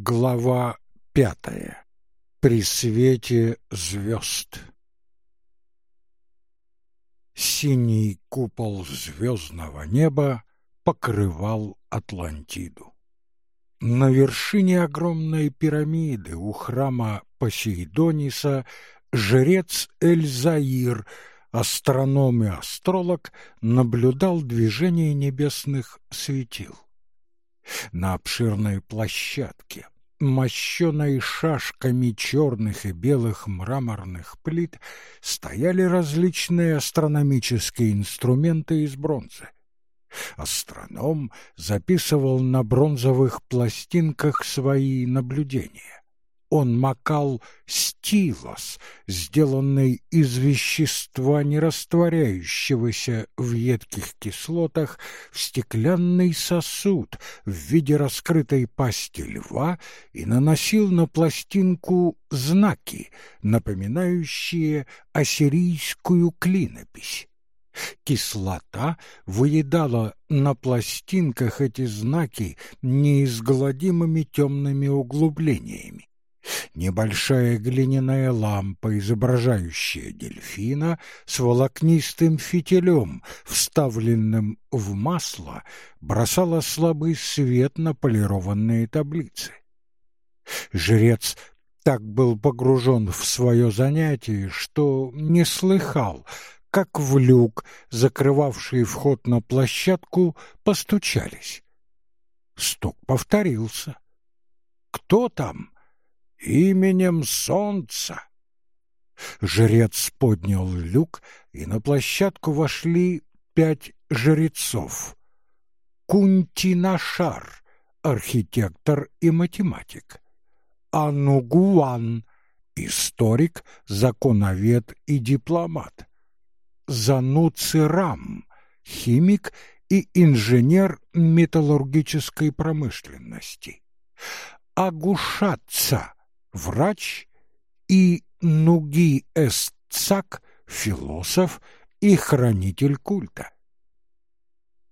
Глава пятая. При свете звезд. Синий купол звездного неба покрывал Атлантиду. На вершине огромной пирамиды у храма Посейдониса жрец Эльзаир, астроном и астролог, наблюдал движение небесных светил на обширной площадке, мощенной шашками черных и белых мраморных плит, стояли различные астрономические инструменты из бронзы. Астроном записывал на бронзовых пластинках свои наблюдения он макал стилос, сделанный из вещества, не растворяющегося в едких кислотах, в стеклянный сосуд в виде раскрытой пасти льва и наносил на пластинку знаки, напоминающие ассирийскую клинопись. Кислота выедала на пластинках эти знаки неизгладимыми темными углублениями. Небольшая глиняная лампа, изображающая дельфина, с волокнистым фитилем, вставленным в масло, бросала слабый свет на полированные таблицы. Жрец так был погружен в свое занятие, что не слыхал, как в люк, закрывавший вход на площадку, постучались. Стук повторился. «Кто там?» Именем солнца. Жрец поднял люк, и на площадку вошли пять жрецов. Кунтинашар, архитектор и математик. Анугуан, историк, законовед и дипломат. Зануцирам, химик и инженер металлургической промышленности. Агушатца, врач, и Нуги Эстцак, философ и хранитель культа.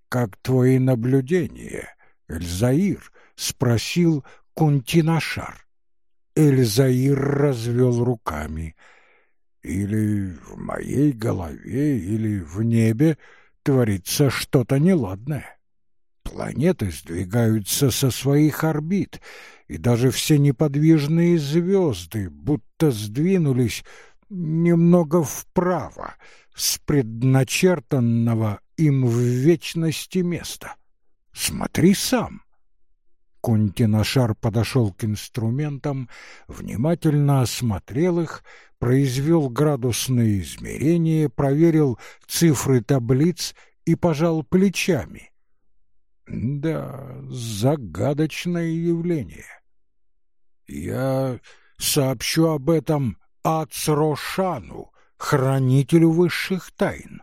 «Как твои наблюдения, Эльзаир?» — спросил Кунтинашар. Эльзаир развел руками. «Или в моей голове, или в небе творится что-то неладное. Планеты сдвигаются со своих орбит, и даже все неподвижные звезды будто сдвинулись немного вправо с предначертанного им в вечности места. Смотри сам. Кунтинашар подошел к инструментам, внимательно осмотрел их, произвел градусные измерения, проверил цифры таблиц и пожал плечами. Да, загадочное явление. Я сообщу об этом Ацрошану, хранителю высших тайн.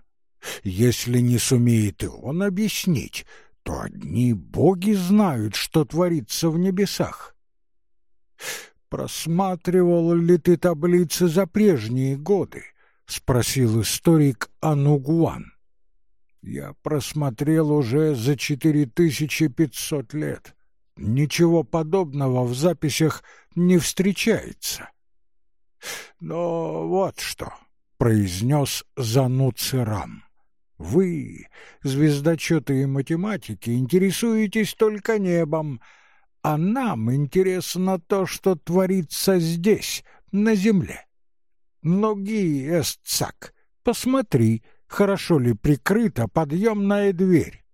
Если не сумеет и он объяснить, то одни боги знают, что творится в небесах. «Просматривал ли ты таблицы за прежние годы?» — спросил историк Анугуан. «Я просмотрел уже за четыре тысячи пятьсот лет. Ничего подобного в записях не встречается. Но вот что, произнес Зануцерам. Вы, звездочеты и математики, интересуетесь только небом, а нам интересно то, что творится здесь, на земле. Ноги, Эсцак, посмотри, хорошо ли прикрыта подъемная дверь.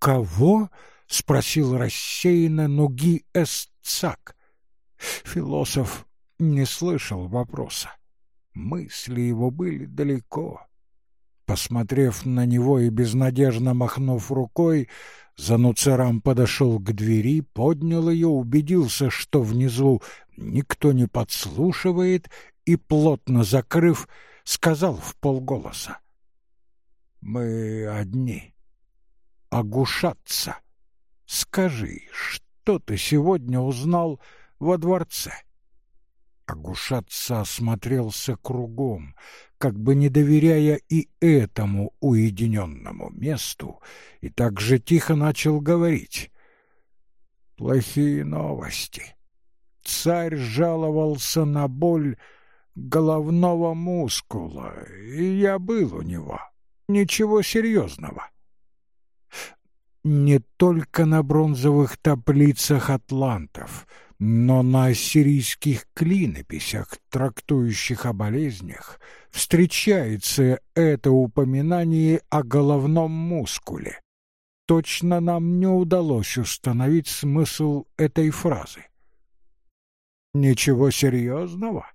Кого? — спросил рассеянно Нуги Эсцак. Философ не слышал вопроса. Мысли его были далеко. Посмотрев на него и безнадежно махнув рукой, Зануцерам подошел к двери, поднял ее, убедился, что внизу никто не подслушивает, и, плотно закрыв, сказал в полголоса. «Мы одни. Огушаться. Скажи, что ты сегодня узнал во дворце? Агушатца осмотрелся кругом, как бы не доверяя и этому уединенному месту, и так же тихо начал говорить. плохие новости. Царь жаловался на боль головного мускула, и я был у него. Ничего серьезного. Не только на бронзовых таблицах атлантов, но на ассирийских клинописях, трактующих о болезнях, встречается это упоминание о головном мускуле. Точно нам не удалось установить смысл этой фразы. Ничего серьезного?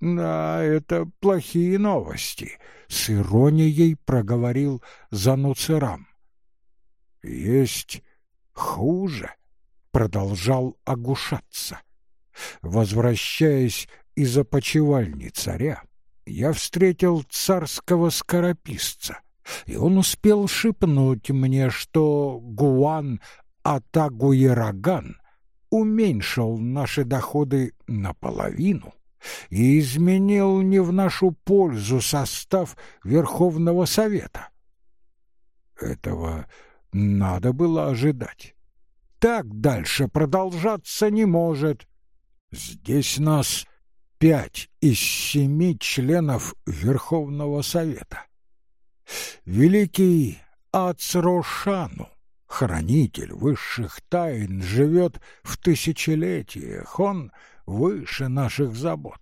Да, это плохие новости, с иронией проговорил Зануцерам. Есть хуже, продолжал огушаться. Возвращаясь из опочивальни царя, я встретил царского скорописца, и он успел шепнуть мне, что Гуан Атагуераган уменьшил наши доходы наполовину и изменил не в нашу пользу состав Верховного Совета. Этого надо было ожидать. Так дальше продолжаться не может. Здесь нас пять из семи членов Верховного Совета. Великий Ацрошану хранитель высших тайн, живет в тысячелетиях, он выше наших забот.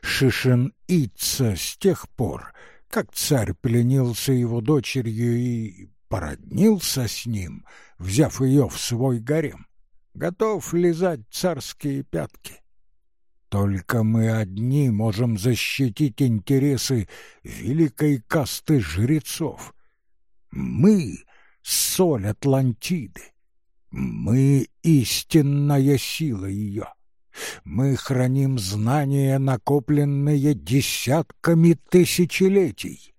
Шишин Ица с тех пор, как царь пленился его дочерью и породнился с ним, взяв ее в свой гарем, готов лизать царские пятки. Только мы одни можем защитить интересы великой касты жрецов. Мы соль Атлантиды. Мы — истинная сила ее. Мы храним знания, накопленные десятками тысячелетий.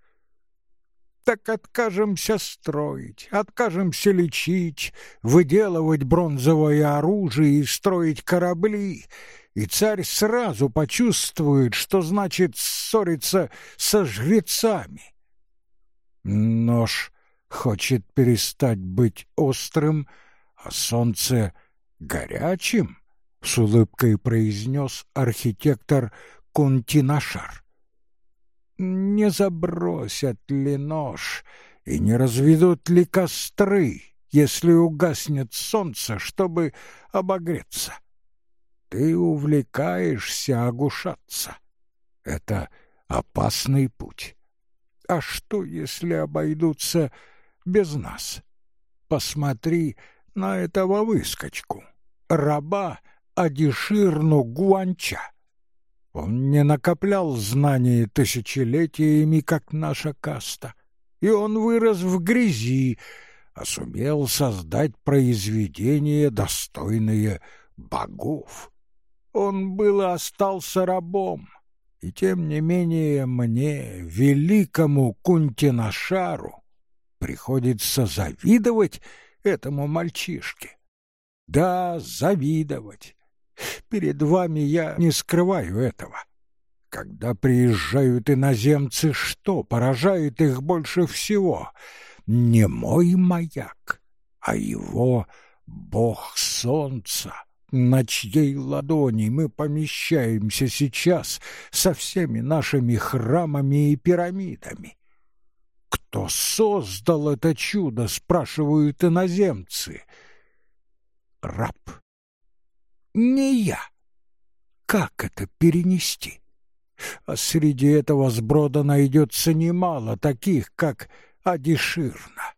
Так откажемся строить, откажемся лечить, выделывать бронзовое оружие и строить корабли, и царь сразу почувствует, что значит ссориться со жрецами. Нож хочет перестать быть острым, а солнце горячим, с улыбкой произнес архитектор Кунтинашар. Не забросят ли нож и не разведут ли костры, если угаснет солнце, чтобы обогреться? Ты увлекаешься огушаться. Это опасный путь. А что, если обойдутся без нас. Посмотри на этого выскочку, раба Адиширну Гуанча. Он не накоплял знаний тысячелетиями, как наша каста, и он вырос в грязи, а сумел создать произведения, достойные богов. Он был и остался рабом, и тем не менее мне, великому Кунтинашару, приходится завидовать этому мальчишке. Да, завидовать. Перед вами я не скрываю этого. Когда приезжают иноземцы, что поражает их больше всего? Не мой маяк, а его бог солнца, на чьей ладони мы помещаемся сейчас со всеми нашими храмами и пирамидами. Кто создал это чудо, спрашивают иноземцы. Раб. Не я. Как это перенести? А среди этого сброда найдется немало таких, как Адиширна.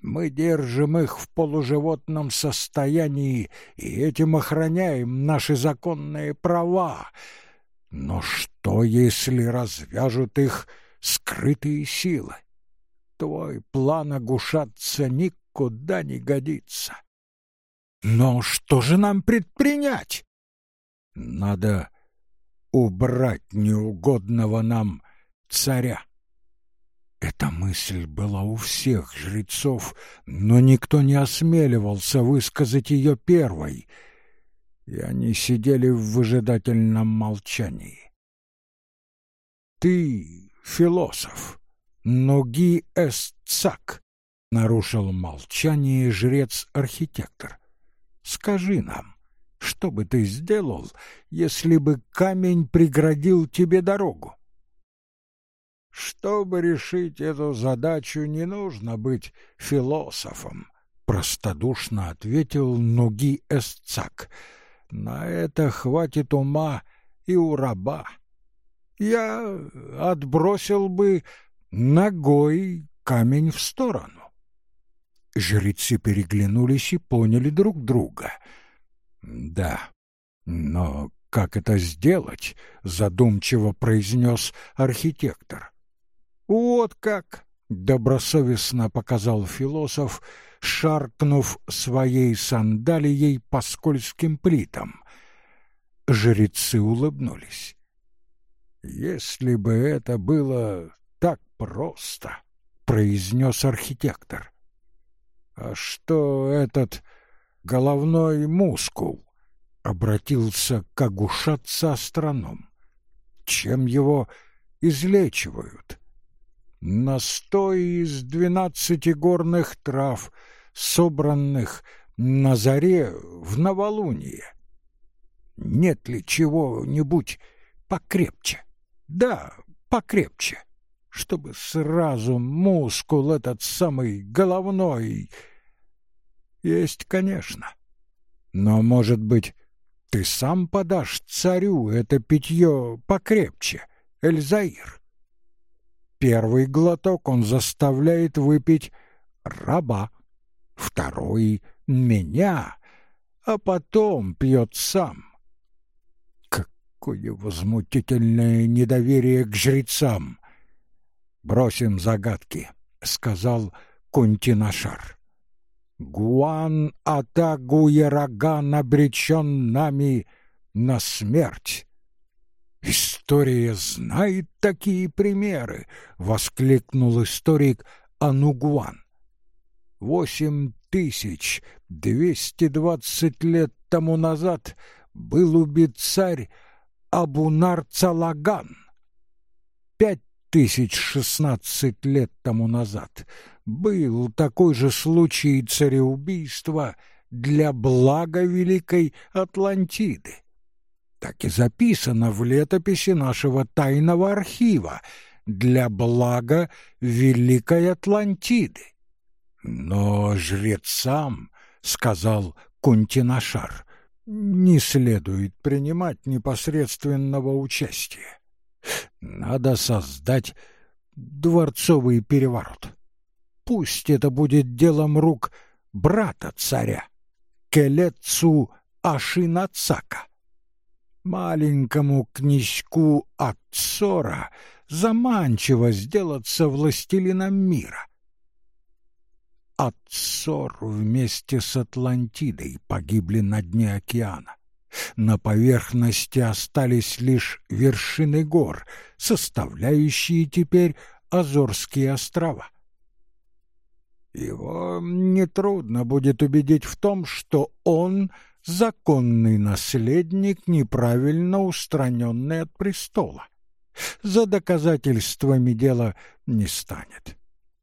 Мы держим их в полуживотном состоянии и этим охраняем наши законные права. Но что, если развяжут их скрытые силы? твой план огушаться никуда не годится. Но что же нам предпринять? Надо убрать неугодного нам царя. Эта мысль была у всех жрецов, но никто не осмеливался высказать ее первой, и они сидели в выжидательном молчании. Ты философ, Ноги эсцак, нарушил молчание жрец-архитектор. Скажи нам, что бы ты сделал, если бы камень преградил тебе дорогу? Чтобы решить эту задачу, не нужно быть философом, простодушно ответил Нуги Эсцак. На это хватит ума и у раба. Я отбросил бы ногой камень в сторону. Жрецы переглянулись и поняли друг друга. Да, но как это сделать? задумчиво произнес архитектор. Вот как, добросовестно показал философ, шаркнув своей сандалией по скользким плитам. Жрецы улыбнулись. Если бы это было так просто, произнес архитектор. А что этот головной мускул? Обратился к огушаться астроном. Чем его излечивают? Настой из двенадцати горных трав, собранных на заре в новолуние. Нет ли чего-нибудь покрепче? Да, покрепче чтобы сразу мускул этот самый головной... Есть, конечно. Но, может быть, ты сам подашь царю это питье покрепче, Эльзаир? Первый глоток он заставляет выпить раба, второй — меня, а потом пьет сам. Какое возмутительное недоверие к жрецам! Бросим загадки, сказал Кунтинашар. Гуан Атагу Яраган обречен нами на смерть. История знает такие примеры, воскликнул историк Анугуан. Восемь тысяч двести двадцать лет тому назад был убит царь Абунар Цалаган. Пять тысяч шестнадцать лет тому назад был такой же случай цареубийства для блага Великой Атлантиды. Так и записано в летописи нашего тайного архива для блага Великой Атлантиды. Но жрецам, сказал Кунтинашар, не следует принимать непосредственного участия. Надо создать дворцовый переворот. Пусть это будет делом рук брата царя, Келецу Ашинацака. Маленькому князьку Ацора заманчиво сделаться властелином мира. Ацор вместе с Атлантидой погибли на дне океана. На поверхности остались лишь вершины гор, составляющие теперь Азорские острова. Его нетрудно будет убедить в том, что он законный наследник, неправильно устраненный от престола. За доказательствами дело не станет.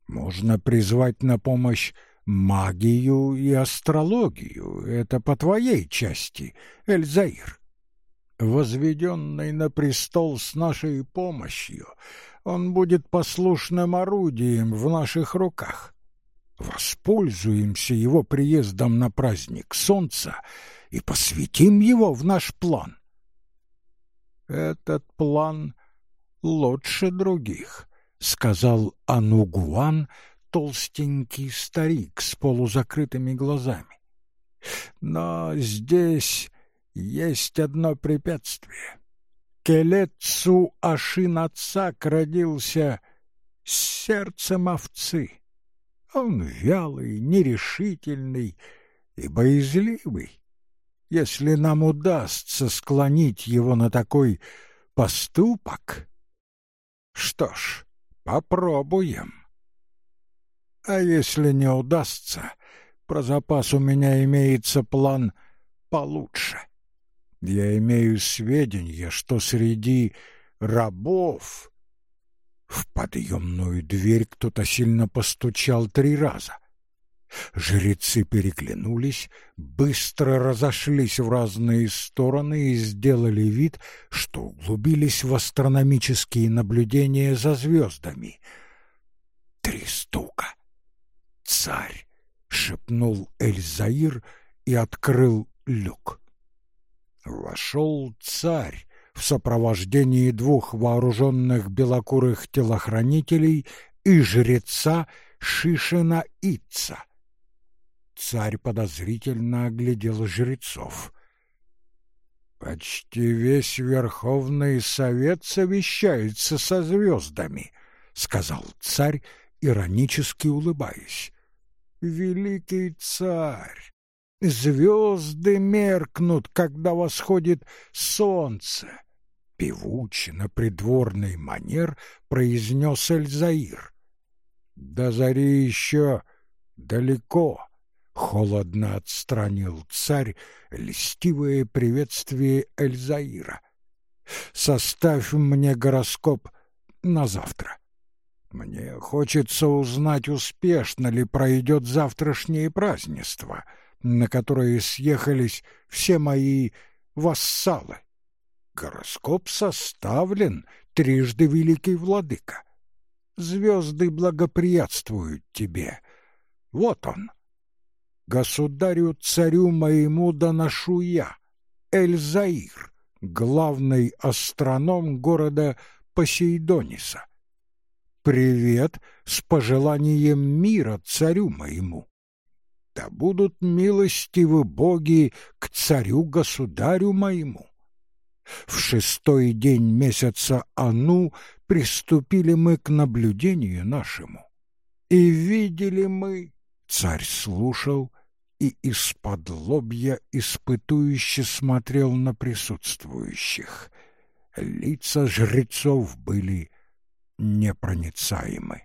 Можно призвать на помощь магию и астрологию. Это по твоей части, Эльзаир. Возведенный на престол с нашей помощью, он будет послушным орудием в наших руках. Воспользуемся его приездом на праздник солнца и посвятим его в наш план. Этот план лучше других, сказал Анугуан, толстенький старик с полузакрытыми глазами. Но здесь есть одно препятствие. Келецу Ашинацак родился с сердцем овцы. Он вялый, нерешительный и боязливый. Если нам удастся склонить его на такой поступок... Что ж, попробуем. А если не удастся, про запас у меня имеется план получше. Я имею сведения, что среди рабов в подъемную дверь кто-то сильно постучал три раза. Жрецы переглянулись, быстро разошлись в разные стороны и сделали вид, что углубились в астрономические наблюдения за звездами. Три стука. «Царь!» — шепнул Эльзаир и открыл люк. Вошел царь в сопровождении двух вооруженных белокурых телохранителей и жреца Шишина Итца. Царь подозрительно оглядел жрецов. «Почти весь Верховный Совет совещается со звездами», — сказал царь, иронически улыбаясь. «Великий царь! Звезды меркнут, когда восходит солнце!» Певуче на придворный манер произнес Эльзаир. «До зари еще далеко!» Холодно отстранил царь льстивое приветствие Эльзаира. «Составь мне гороскоп на завтра. Мне хочется узнать, успешно ли пройдет завтрашнее празднество, на которое съехались все мои вассалы. Гороскоп составлен, трижды великий владыка. Звезды благоприятствуют тебе. Вот он» государю-царю моему доношу я, Эльзаир, главный астроном города Посейдониса. Привет с пожеланием мира царю моему. Да будут милостивы боги к царю-государю моему. В шестой день месяца Ану приступили мы к наблюдению нашему, и видели мы Царь слушал и из-под лобья испытующе смотрел на присутствующих. Лица жрецов были непроницаемы.